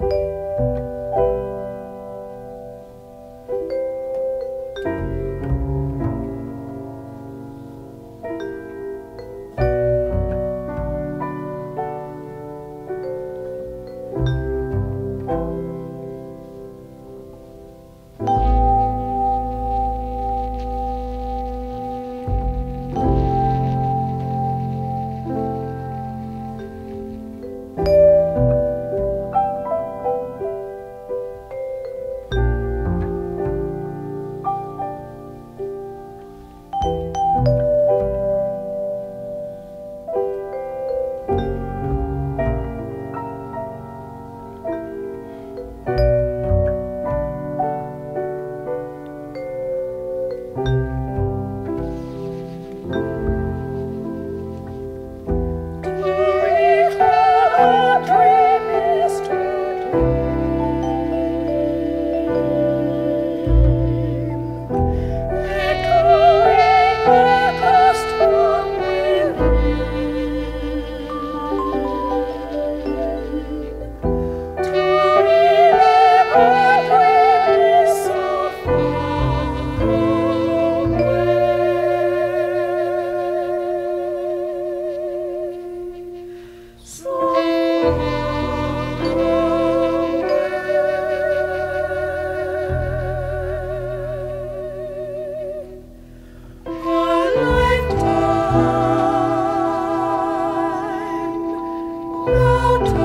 요 Not